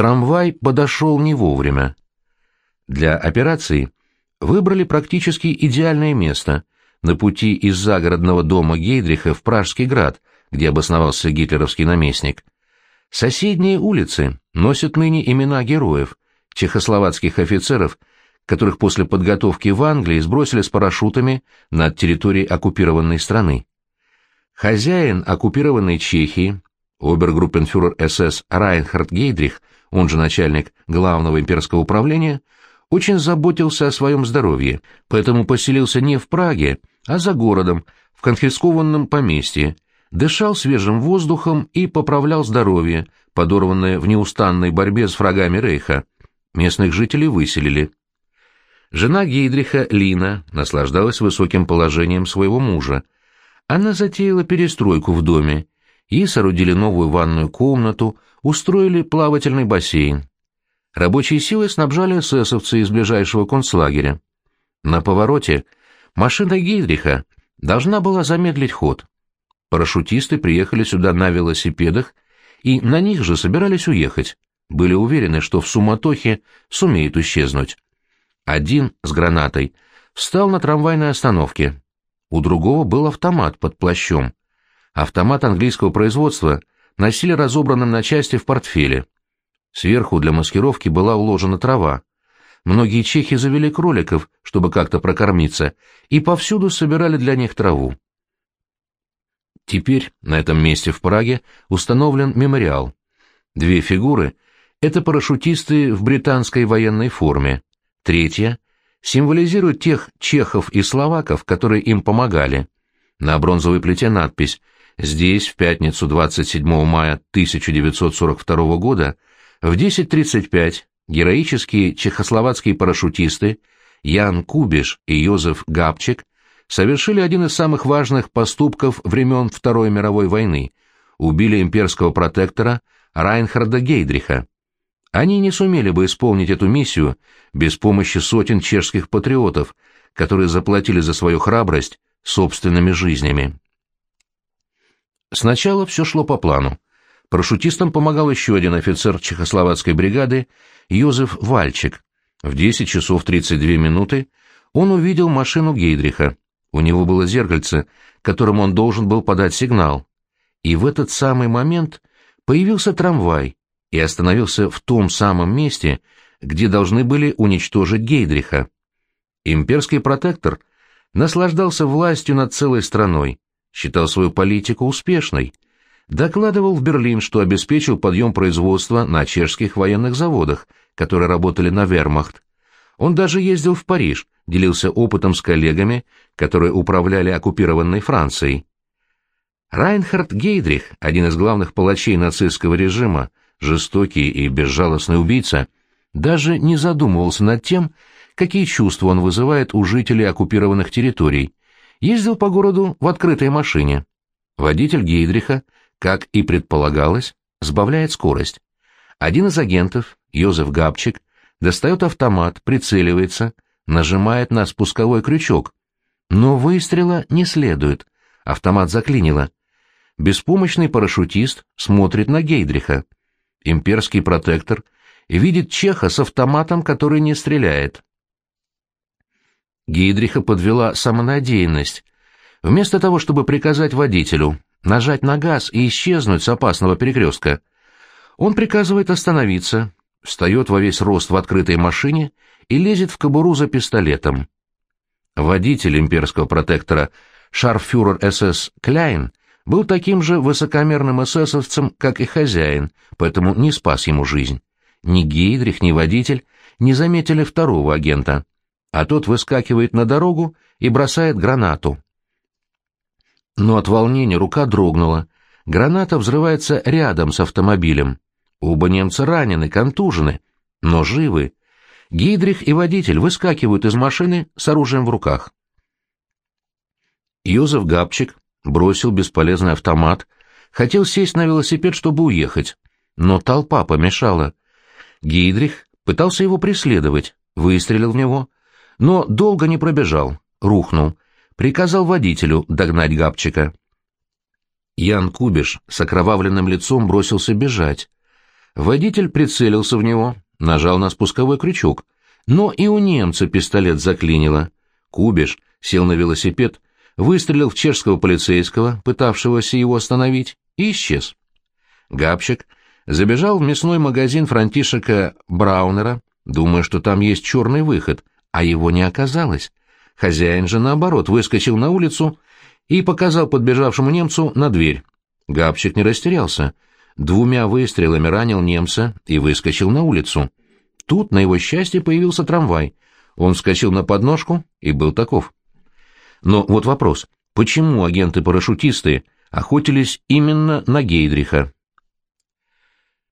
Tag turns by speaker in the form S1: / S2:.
S1: Трамвай подошел не вовремя. Для операции выбрали практически идеальное место на пути из загородного дома Гейдриха в Пражский град, где обосновался гитлеровский наместник. Соседние улицы носят ныне имена героев, чехословацких офицеров, которых после подготовки в Англии сбросили с парашютами над территорией оккупированной страны. Хозяин оккупированной Чехии, обергруппенфюрер СС Райнхард Гейдрих, он же начальник главного имперского управления, очень заботился о своем здоровье, поэтому поселился не в Праге, а за городом, в конфискованном поместье, дышал свежим воздухом и поправлял здоровье, подорванное в неустанной борьбе с врагами Рейха. Местных жителей выселили. Жена Гейдриха, Лина, наслаждалась высоким положением своего мужа. Она затеяла перестройку в доме. Ей соорудили новую ванную комнату, устроили плавательный бассейн. Рабочие силы снабжали эсэсовцы из ближайшего концлагеря. На повороте машина Гейдриха должна была замедлить ход. Парашютисты приехали сюда на велосипедах и на них же собирались уехать. Были уверены, что в суматохе сумеют исчезнуть. Один с гранатой встал на трамвайной остановке. У другого был автомат под плащом. Автомат английского производства носили разобранным на части в портфеле. Сверху для маскировки была уложена трава. Многие чехи завели кроликов, чтобы как-то прокормиться, и повсюду собирали для них траву. Теперь на этом месте в Праге установлен мемориал. Две фигуры — это парашютисты в британской военной форме. Третья символизирует тех чехов и словаков, которые им помогали. На бронзовой плите надпись «Здесь, в пятницу 27 мая 1942 года, в 10.35 героические чехословацкие парашютисты Ян Кубиш и Йозеф Габчик совершили один из самых важных поступков времен Второй мировой войны – убили имперского протектора Райнхарда Гейдриха. Они не сумели бы исполнить эту миссию без помощи сотен чешских патриотов, которые заплатили за свою храбрость собственными жизнями. Сначала все шло по плану. Парашютистам помогал еще один офицер чехословацкой бригады Йозеф Вальчик. В 10 часов 32 минуты он увидел машину Гейдриха. У него было зеркальце, которым он должен был подать сигнал. И в этот самый момент появился трамвай и остановился в том самом месте, где должны были уничтожить Гейдриха. Имперский протектор наслаждался властью над целой страной, считал свою политику успешной, докладывал в Берлин, что обеспечил подъем производства на чешских военных заводах, которые работали на вермахт. Он даже ездил в Париж, делился опытом с коллегами, которые управляли оккупированной Францией. Райнхард Гейдрих, один из главных палачей нацистского режима, жестокий и безжалостный убийца, даже не задумывался над тем, какие чувства он вызывает у жителей оккупированных территорий. Ездил по городу в открытой машине. Водитель Гейдриха, как и предполагалось, сбавляет скорость. Один из агентов, Йозеф Габчик, достает автомат, прицеливается, нажимает на спусковой крючок. Но выстрела не следует. Автомат заклинило. Беспомощный парашютист смотрит на Гейдриха. Имперский протектор видит чеха с автоматом, который не стреляет. Гейдриха подвела самонадеянность. Вместо того, чтобы приказать водителю нажать на газ и исчезнуть с опасного перекрестка, он приказывает остановиться, встает во весь рост в открытой машине и лезет в кобуру за пистолетом. Водитель имперского протектора шарфюрер СС Кляйн был таким же высокомерным эсэсовцем, как и хозяин, поэтому не спас ему жизнь. Ни Гейдрих, ни водитель не заметили второго агента, а тот выскакивает на дорогу и бросает гранату. Но от волнения рука дрогнула. Граната взрывается рядом с автомобилем. Оба немца ранены, контужены, но живы. Гидрих и водитель выскакивают из машины с оружием в руках. Йозеф Габчик бросил бесполезный автомат, хотел сесть на велосипед, чтобы уехать, но толпа помешала. Гидрих пытался его преследовать, выстрелил в него, но долго не пробежал, рухнул, приказал водителю догнать Габчика. Ян Кубиш с окровавленным лицом бросился бежать. Водитель прицелился в него, нажал на спусковой крючок. Но и у немца пистолет заклинило. Кубиш сел на велосипед, выстрелил в чешского полицейского, пытавшегося его остановить, и исчез. Габчик забежал в мясной магазин Франтишека Браунера, думая, что там есть черный выход, а его не оказалось. Хозяин же, наоборот, выскочил на улицу и показал подбежавшему немцу на дверь. Габчик не растерялся. Двумя выстрелами ранил немца и выскочил на улицу. Тут, на его счастье, появился трамвай. Он вскочил на подножку и был таков. Но вот вопрос, почему агенты-парашютисты охотились именно на Гейдриха?